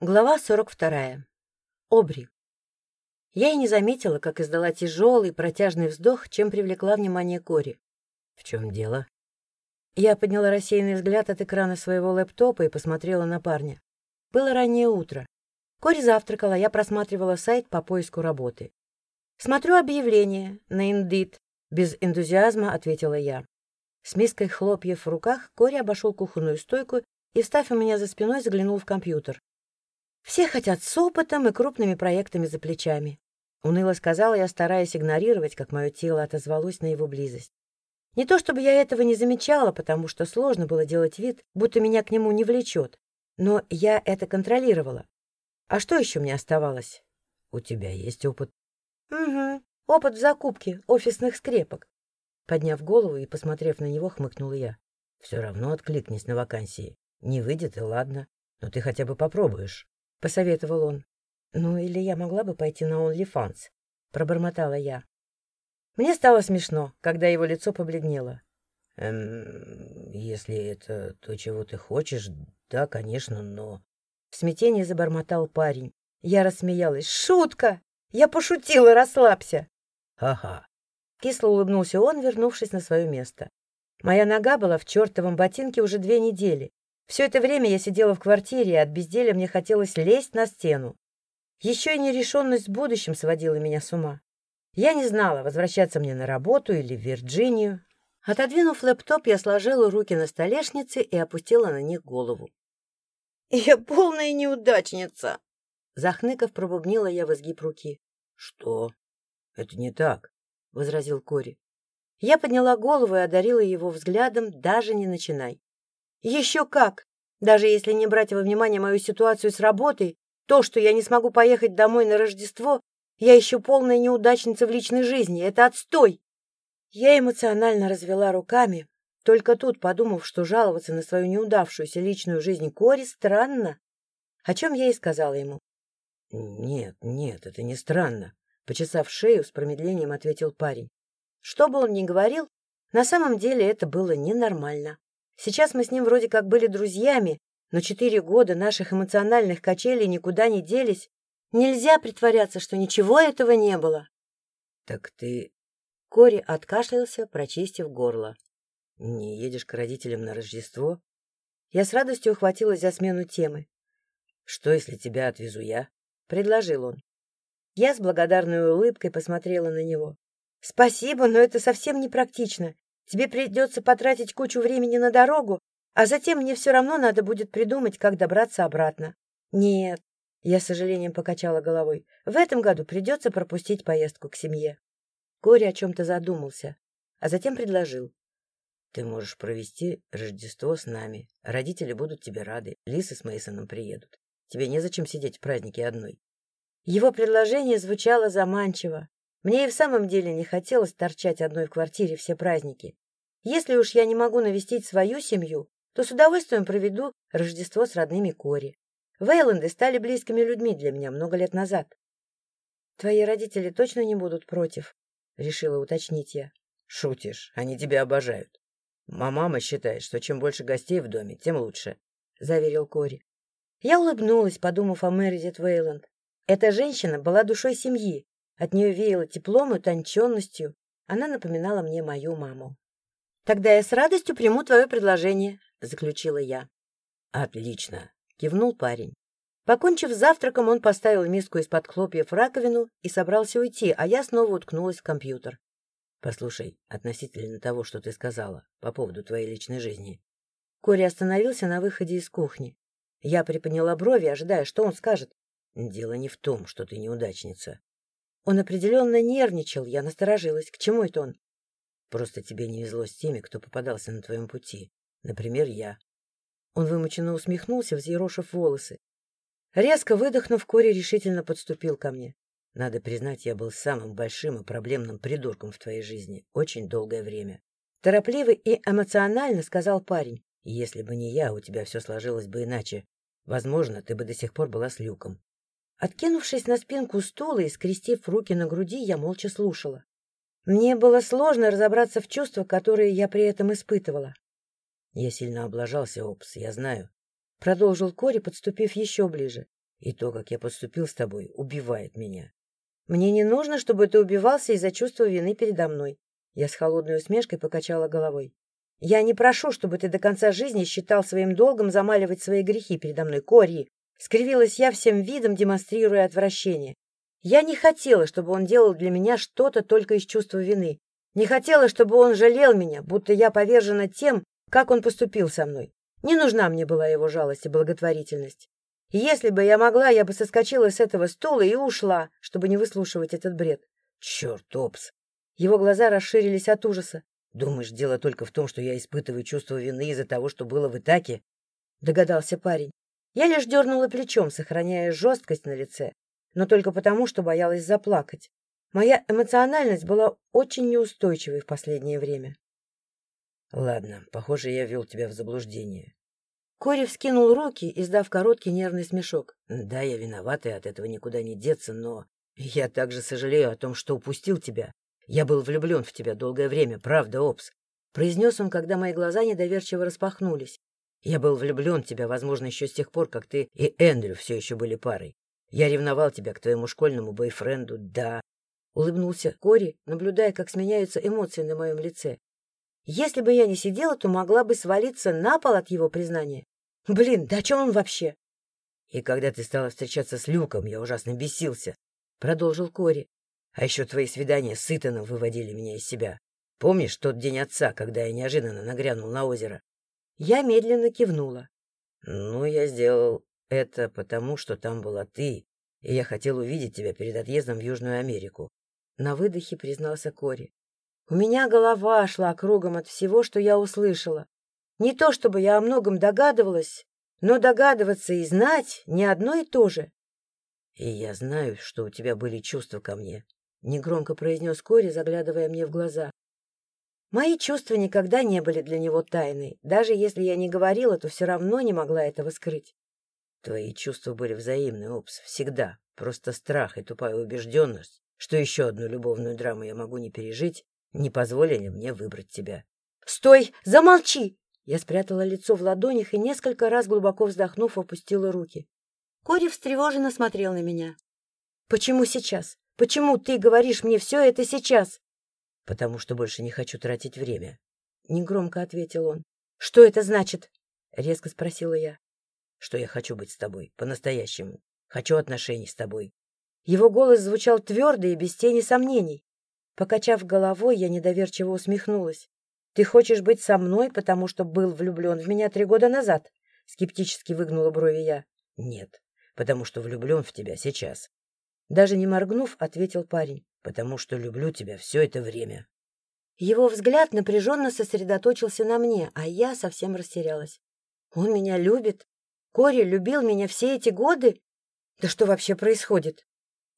Глава 42. Обри. Я и не заметила, как издала тяжелый протяжный вздох, чем привлекла внимание Кори. В чем дело? Я подняла рассеянный взгляд от экрана своего лэптопа и посмотрела на парня. Было раннее утро. Кори завтракала, я просматривала сайт по поиску работы. Смотрю объявление на Indeed. Без энтузиазма ответила я. С миской хлопьев в руках Кори обошел кухонную стойку и, встав у меня за спиной, заглянул в компьютер. Все хотят с опытом и крупными проектами за плечами. Уныло сказала я, стараясь игнорировать, как мое тело отозвалось на его близость. Не то чтобы я этого не замечала, потому что сложно было делать вид, будто меня к нему не влечет, но я это контролировала. А что еще мне оставалось? У тебя есть опыт? Угу, опыт в закупке офисных скрепок. Подняв голову и посмотрев на него, хмыкнула я. Все равно откликнись на вакансии. Не выйдет, и ладно. Но ты хотя бы попробуешь. — посоветовал он. «Ну, или я могла бы пойти на OnlyFans», — пробормотала я. Мне стало смешно, когда его лицо побледнело. «Эм, если это то, чего ты хочешь, да, конечно, но...» В смятении забормотал парень. Я рассмеялась. «Шутка! Я пошутила, расслабься!» «Ага». Кисло улыбнулся он, вернувшись на свое место. Моя нога была в чертовом ботинке уже две недели, все это время я сидела в квартире, и от безделия мне хотелось лезть на стену. Еще и нерешенность с будущим сводила меня с ума. Я не знала, возвращаться мне на работу или в Вирджинию. Отодвинув лэптоп, я сложила руки на столешнице и опустила на них голову. «Я полная неудачница!» Захныков пробубнила я в изгиб руки. «Что? Это не так», — возразил Кори. Я подняла голову и одарила его взглядом «даже не начинай». Еще как! Даже если не брать во внимание мою ситуацию с работой, то, что я не смогу поехать домой на Рождество, я еще полная неудачница в личной жизни. Это отстой! Я эмоционально развела руками, только тут подумав, что жаловаться на свою неудавшуюся личную жизнь Кори странно, о чем я и сказала ему. — Нет, нет, это не странно, — почесав шею, с промедлением ответил парень. Что бы он ни говорил, на самом деле это было ненормально. Сейчас мы с ним вроде как были друзьями, но четыре года наших эмоциональных качелей никуда не делись. Нельзя притворяться, что ничего этого не было. — Так ты... Кори откашлялся, прочистив горло. — Не едешь к родителям на Рождество? Я с радостью ухватилась за смену темы. — Что, если тебя отвезу я? — предложил он. Я с благодарной улыбкой посмотрела на него. — Спасибо, но это совсем непрактично. Тебе придется потратить кучу времени на дорогу, а затем мне все равно надо будет придумать, как добраться обратно. Нет, я с сожалением покачала головой. В этом году придется пропустить поездку к семье. Кори о чем-то задумался, а затем предложил. Ты можешь провести Рождество с нами. Родители будут тебе рады. Лисы с Мейсоном приедут. Тебе незачем сидеть в празднике одной. Его предложение звучало заманчиво. Мне и в самом деле не хотелось торчать одной в квартире все праздники. Если уж я не могу навестить свою семью, то с удовольствием проведу Рождество с родными Кори. Вейланды стали близкими людьми для меня много лет назад. — Твои родители точно не будут против? — решила уточнить я. — Шутишь, они тебя обожают. мама считает, что чем больше гостей в доме, тем лучше, — заверил Кори. Я улыбнулась, подумав о Мэридит Вейланд. Эта женщина была душой семьи, от нее веяло теплом и утонченностью. Она напоминала мне мою маму. «Тогда я с радостью приму твое предложение», — заключила я. «Отлично», — кивнул парень. Покончив с завтраком, он поставил миску из-под хлопьев в раковину и собрался уйти, а я снова уткнулась в компьютер. «Послушай, относительно того, что ты сказала по поводу твоей личной жизни». Кори остановился на выходе из кухни. Я приподняла брови, ожидая, что он скажет. «Дело не в том, что ты неудачница. Он определенно нервничал, я насторожилась. К чему это он? Просто тебе не везло с теми, кто попадался на твоем пути. Например, я. Он вымученно усмехнулся, взъерошив волосы. Резко выдохнув, Кори решительно подступил ко мне. Надо признать, я был самым большим и проблемным придурком в твоей жизни очень долгое время. Торопливый и эмоционально сказал парень. Если бы не я, у тебя все сложилось бы иначе. Возможно, ты бы до сих пор была с Люком. Откинувшись на спинку стула и скрестив руки на груди, я молча слушала. Мне было сложно разобраться в чувствах, которые я при этом испытывала. — Я сильно облажался, Опс, я знаю. Продолжил Кори, подступив еще ближе. И то, как я поступил с тобой, убивает меня. Мне не нужно, чтобы ты убивался из-за чувства вины передо мной. Я с холодной усмешкой покачала головой. Я не прошу, чтобы ты до конца жизни считал своим долгом замаливать свои грехи передо мной, Кори. Скривилась я всем видом, демонстрируя отвращение. Я не хотела, чтобы он делал для меня что-то только из чувства вины. Не хотела, чтобы он жалел меня, будто я повержена тем, как он поступил со мной. Не нужна мне была его жалость и благотворительность. Если бы я могла, я бы соскочила с этого стула и ушла, чтобы не выслушивать этот бред. Черт, Опс! Его глаза расширились от ужаса. Думаешь, дело только в том, что я испытываю чувство вины из-за того, что было в Итаке? Догадался парень. Я лишь дернула плечом, сохраняя жесткость на лице, но только потому, что боялась заплакать. Моя эмоциональность была очень неустойчивой в последнее время. Ладно, похоже, я ввел тебя в заблуждение. Кори вскинул руки, издав короткий нервный смешок. Да, я виноват, и от этого никуда не деться, но я также сожалею о том, что упустил тебя. Я был влюблен в тебя долгое время, правда, Опс? Произнес он, когда мои глаза недоверчиво распахнулись. Я был влюблен в тебя, возможно, еще с тех пор, как ты и Эндрю все еще были парой. Я ревновал тебя к твоему школьному бойфренду, да. Улыбнулся Кори, наблюдая, как сменяются эмоции на моем лице. Если бы я не сидела, то могла бы свалиться на пол от его признания. Блин, да о чем он вообще? И когда ты стала встречаться с Люком, я ужасно бесился, — продолжил Кори. А еще твои свидания с Итаном выводили меня из себя. Помнишь тот день отца, когда я неожиданно нагрянул на озеро? Я медленно кивнула. Ну, я сделал это потому, что там была ты, и я хотел увидеть тебя перед отъездом в Южную Америку. На выдохе признался Кори. У меня голова шла кругом от всего, что я услышала. Не то чтобы я о многом догадывалась, но догадываться и знать не одно и то же. — И я знаю, что у тебя были чувства ко мне, — негромко произнес Кори, заглядывая мне в глаза. Мои чувства никогда не были для него тайной. Даже если я не говорила, то все равно не могла этого скрыть. Твои чувства были взаимны, Опс, всегда. Просто страх и тупая убежденность, что еще одну любовную драму я могу не пережить, не позволили мне выбрать тебя. — Стой! Замолчи! Я спрятала лицо в ладонях и несколько раз, глубоко вздохнув, опустила руки. Кори встревоженно смотрел на меня. — Почему сейчас? Почему ты говоришь мне все это сейчас? — Потому что больше не хочу тратить время. Негромко ответил он. — Что это значит? — резко спросила я. — Что я хочу быть с тобой, по-настоящему. Хочу отношений с тобой. Его голос звучал твердо и без тени сомнений. Покачав головой, я недоверчиво усмехнулась. — Ты хочешь быть со мной, потому что был влюблен в меня три года назад? — скептически выгнула брови я. — Нет, потому что влюблен в тебя сейчас. Даже не моргнув, ответил парень. — Потому что люблю тебя все это время. Его взгляд напряженно сосредоточился на мне, а я совсем растерялась. Он меня любит? Кори любил меня все эти годы? Да что вообще происходит?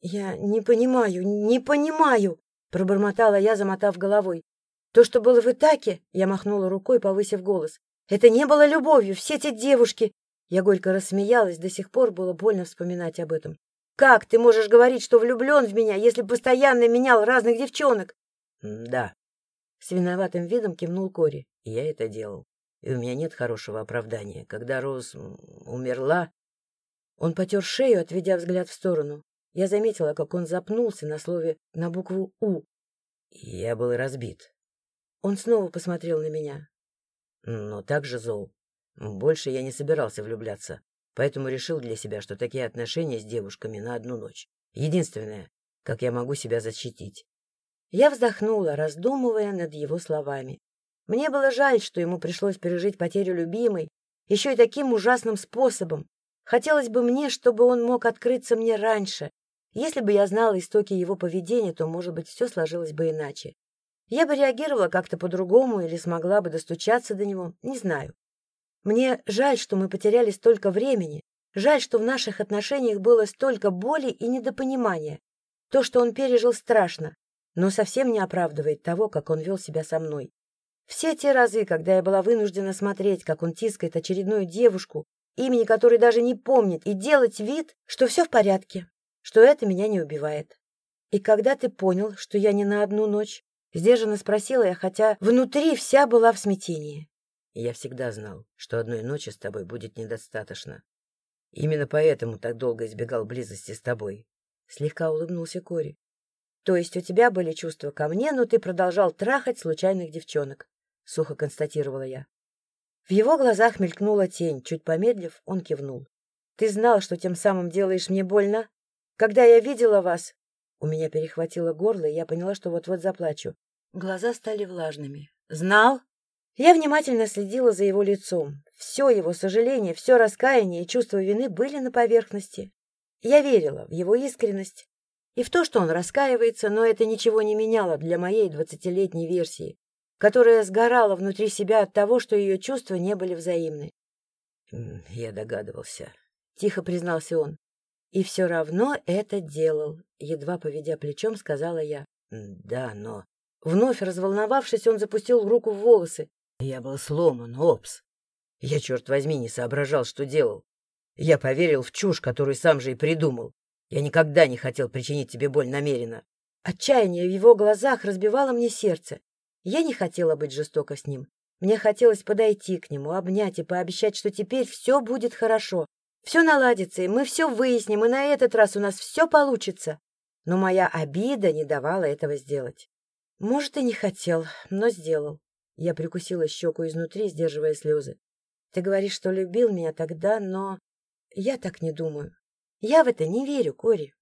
Я не понимаю, не понимаю. Пробормотала я, замотав головой. То, что было в Итаке, я махнула рукой, повысив голос. Это не было любовью, все эти девушки. Я горько рассмеялась, до сих пор было больно вспоминать об этом. Как ты можешь говорить, что влюблен в меня, если постоянно менял разных девчонок? Да. С виноватым видом кивнул Кори. Я это делал. И у меня нет хорошего оправдания. Когда Роз умерла... Он потер шею, отведя взгляд в сторону. Я заметила, как он запнулся на слове на букву «У». Я был разбит. Он снова посмотрел на меня. Но также зол. Больше я не собирался влюбляться, поэтому решил для себя, что такие отношения с девушками на одну ночь — единственное, как я могу себя защитить. Я вздохнула, раздумывая над его словами. Мне было жаль, что ему пришлось пережить потерю любимой, еще и таким ужасным способом. Хотелось бы мне, чтобы он мог открыться мне раньше, если бы я знала истоки его поведения, то, может быть, все сложилось бы иначе. Я бы реагировала как-то по-другому или смогла бы достучаться до него, не знаю. Мне жаль, что мы потеряли столько времени, жаль, что в наших отношениях было столько боли и недопонимания. То, что он пережил, страшно, но совсем не оправдывает того, как он вел себя со мной. Все те разы, когда я была вынуждена смотреть, как он тискает очередную девушку, имени которой даже не помнит, и делать вид, что все в порядке, что это меня не убивает. И когда ты понял, что я не на одну ночь? Сдержанно спросила я, хотя внутри вся была в смятении. Я всегда знал, что одной ночи с тобой будет недостаточно. Именно поэтому так долго избегал близости с тобой. Слегка улыбнулся Кори. То есть у тебя были чувства ко мне, но ты продолжал трахать случайных девчонок, сухо констатировала я. В его глазах мелькнула тень. Чуть помедлив, он кивнул. Ты знал, что тем самым делаешь мне больно? Когда я видела вас... У меня перехватило горло, и я поняла, что вот-вот заплачу. Глаза стали влажными. Знал? Я внимательно следила за его лицом. Все его сожаление, все раскаяние и чувство вины были на поверхности. Я верила в его искренность и в то, что он раскаивается, но это ничего не меняло для моей двадцатилетней версии, которая сгорала внутри себя от того, что ее чувства не были взаимны. — Я догадывался, — тихо признался он. — И все равно это делал, — едва поведя плечом, сказала я. — Да, но... Вновь разволновавшись, он запустил руку в волосы. — Я был сломан, Опс. Я, черт возьми, не соображал, что делал. Я поверил в чушь, которую сам же и придумал. Я никогда не хотел причинить тебе боль намеренно. Отчаяние в его глазах разбивало мне сердце. Я не хотела быть жестока с ним. Мне хотелось подойти к нему, обнять и пообещать, что теперь все будет хорошо. Все наладится, и мы все выясним, и на этот раз у нас все получится. Но моя обида не давала этого сделать. Может, и не хотел, но сделал. Я прикусила щеку изнутри, сдерживая слезы. Ты говоришь, что любил меня тогда, но... Я так не думаю. Я в это не верю, Кори.